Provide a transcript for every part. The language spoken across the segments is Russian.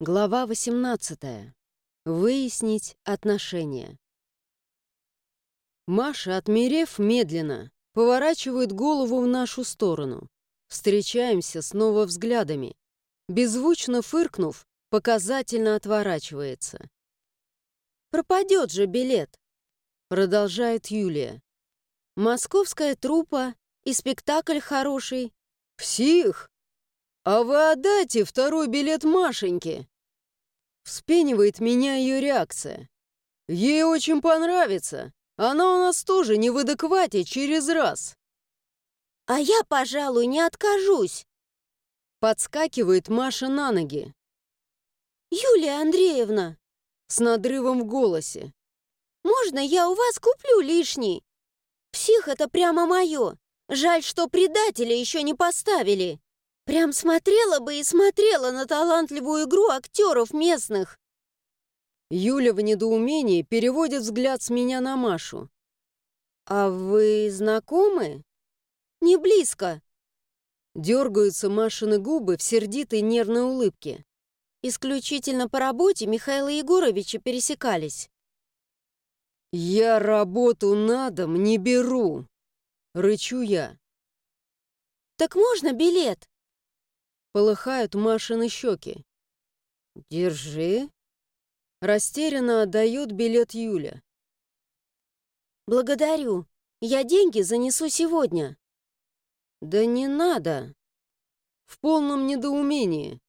Глава 18. Выяснить отношения. Маша, отмерев медленно, поворачивает голову в нашу сторону. Встречаемся снова взглядами. Беззвучно фыркнув, показательно отворачивается. «Пропадет же билет!» Продолжает Юлия. «Московская труппа и спектакль хороший». «Псих!» «А вы отдайте второй билет Машеньке!» Вспенивает меня ее реакция. Ей очень понравится. Она у нас тоже не в адеквате через раз. «А я, пожалуй, не откажусь!» Подскакивает Маша на ноги. «Юлия Андреевна!» С надрывом в голосе. «Можно я у вас куплю лишний? Псих — это прямо мое. Жаль, что предателя еще не поставили. Прям смотрела бы и смотрела на талантливую игру актеров местных. Юля в недоумении переводит взгляд с меня на Машу. «А вы знакомы?» «Не близко». Дергаются Машины губы в сердитой нервной улыбке. Исключительно по работе Михаила Егоровича пересекались. «Я работу на дом не беру!» — рычу я. «Так можно билет?» Полыхают Машины щеки. «Держи». Растерянно отдает билет Юля. «Благодарю. Я деньги занесу сегодня». «Да не надо». В полном недоумении.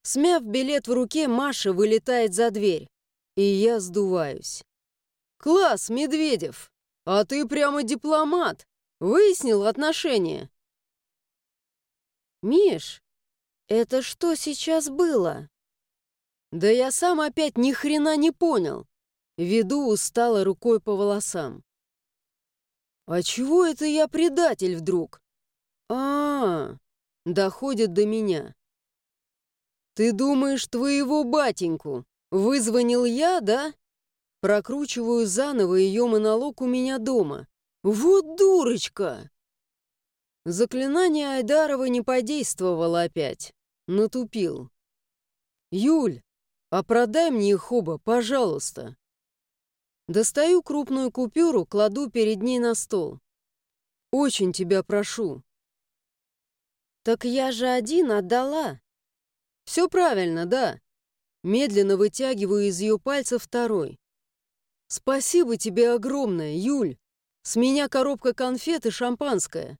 Смяв билет в руке, Маша вылетает за дверь. И я сдуваюсь. «Класс, Медведев! А ты прямо дипломат! Выяснил отношения?» «Миш, это что сейчас было? Да я сам опять ни хрена не понял. Веду устало рукой по волосам. А чего это я предатель вдруг? А, -а, -а доходит до меня. Ты думаешь, твоего батеньку вызвонил я, да? Прокручиваю заново ее монолог у меня дома. Вот дурочка! Заклинание Айдарова не подействовало опять. Натупил. «Юль, а продай мне их оба, пожалуйста». Достаю крупную купюру, кладу перед ней на стол. «Очень тебя прошу». «Так я же один отдала». «Все правильно, да». Медленно вытягиваю из ее пальца второй. «Спасибо тебе огромное, Юль. С меня коробка конфет и шампанское».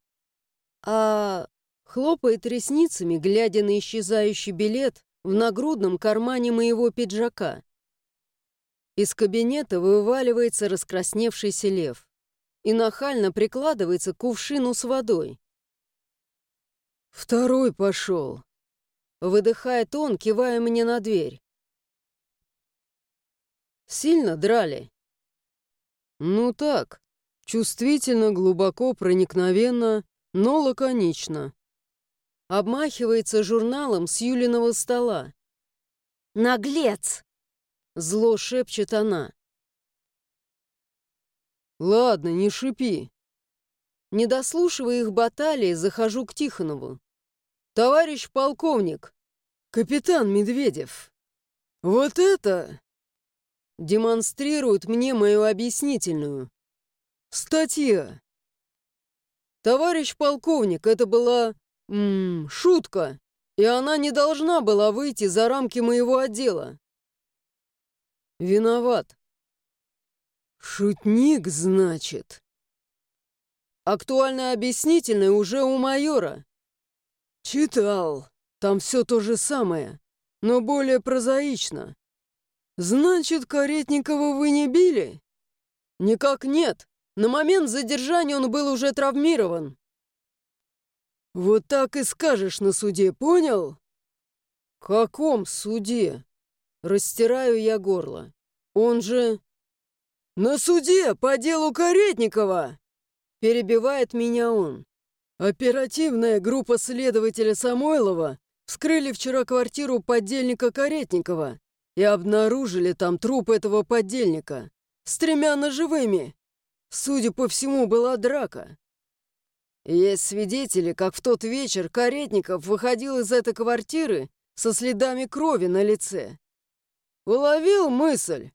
«А Хлопает ресницами, глядя на исчезающий билет в нагрудном кармане моего пиджака. Из кабинета вываливается раскрасневшийся лев и нахально прикладывается к кувшину с водой. «Второй пошел!» Выдыхает он, кивая мне на дверь. «Сильно драли?» «Ну так, чувствительно, глубоко, проникновенно, но лаконично», обмахивается журналом с Юлиного стола. «Наглец!» — зло шепчет она. «Ладно, не шипи». Не дослушивая их баталии, захожу к Тихонову. «Товарищ полковник, капитан Медведев, вот это...» Демонстрирует мне мою объяснительную. «Статья». «Товарищ полковник, это была Ммм, шутка. И она не должна была выйти за рамки моего отдела. Виноват. Шутник, значит. Актуальное объяснительное уже у майора. Читал. Там все то же самое, но более прозаично. Значит, Каретникова вы не били? Никак нет. На момент задержания он был уже травмирован. «Вот так и скажешь на суде, понял?» «Каком суде?» Растираю я горло. «Он же...» «На суде по делу Каретникова!» Перебивает меня он. Оперативная группа следователя Самойлова вскрыли вчера квартиру поддельника Каретникова и обнаружили там труп этого поддельника с тремя ножевыми. Судя по всему, была драка. Есть свидетели, как в тот вечер Каретников выходил из этой квартиры со следами крови на лице. Уловил мысль?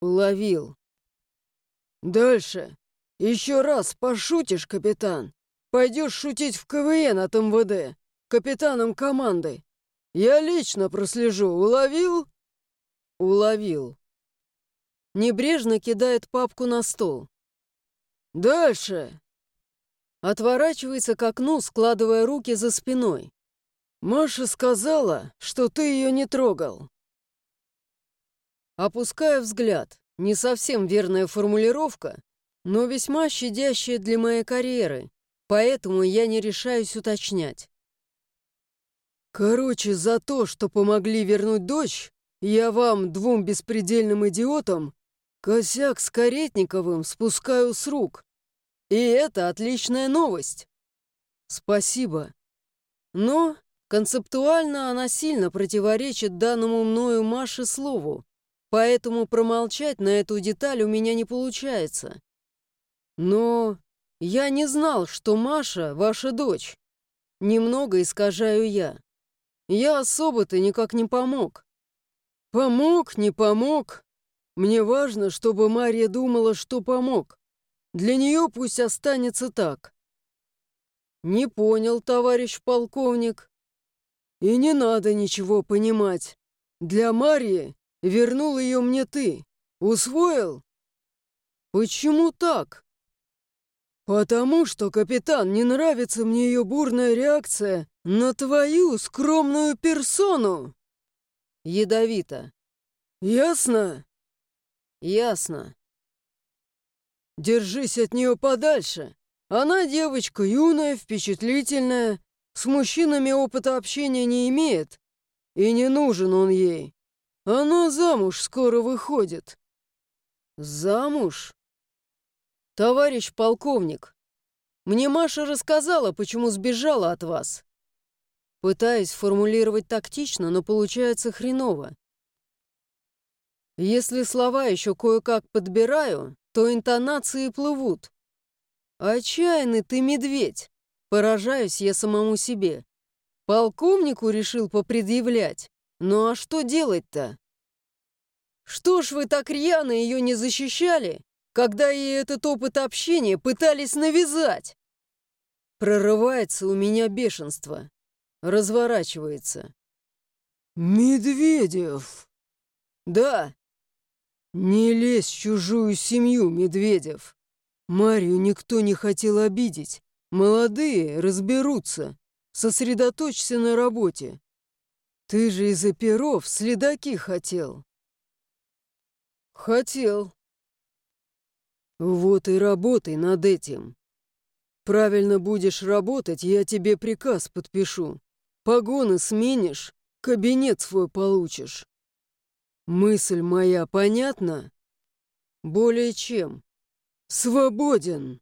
Уловил. Дальше. Еще раз пошутишь, капитан. Пойдешь шутить в КВН от МВД, капитаном команды. Я лично прослежу. Уловил? Уловил. Небрежно кидает папку на стол. Дальше. Отворачивается к окну, складывая руки за спиной. Маша сказала, что ты ее не трогал. Опуская взгляд. Не совсем верная формулировка, но весьма щадящая для моей карьеры, поэтому я не решаюсь уточнять. Короче, за то, что помогли вернуть дочь, я вам, двум беспредельным идиотам, косяк с Каретниковым спускаю с рук. И это отличная новость. Спасибо. Но концептуально она сильно противоречит данному мною Маше слову, поэтому промолчать на эту деталь у меня не получается. Но я не знал, что Маша ваша дочь. Немного искажаю я. Я особо-то никак не помог. Помог, не помог. Мне важно, чтобы Марья думала, что помог. Для нее пусть останется так. Не понял, товарищ полковник. И не надо ничего понимать. Для Марьи вернул ее мне ты. Усвоил? Почему так? «Потому что, капитан, не нравится мне ее бурная реакция на твою скромную персону!» Ядовито. «Ясно?» «Ясно. Держись от нее подальше. Она девочка юная, впечатлительная, с мужчинами опыта общения не имеет, и не нужен он ей. Она замуж скоро выходит». «Замуж?» «Товарищ полковник, мне Маша рассказала, почему сбежала от вас». Пытаюсь формулировать тактично, но получается хреново. Если слова еще кое-как подбираю, то интонации плывут. «Отчаянный ты медведь!» Поражаюсь я самому себе. Полковнику решил попредъявлять. Ну а что делать-то? Что ж вы так рьяно ее не защищали, когда ей этот опыт общения пытались навязать. Прорывается у меня бешенство. Разворачивается. «Медведев!» «Да!» «Не лезь в чужую семью, Медведев! Марию никто не хотел обидеть. Молодые разберутся. Сосредоточься на работе. Ты же из-за перов следаки хотел». «Хотел», «Вот и работай над этим. Правильно будешь работать, я тебе приказ подпишу. Погоны сменишь, кабинет свой получишь. Мысль моя понятна? Более чем. Свободен!»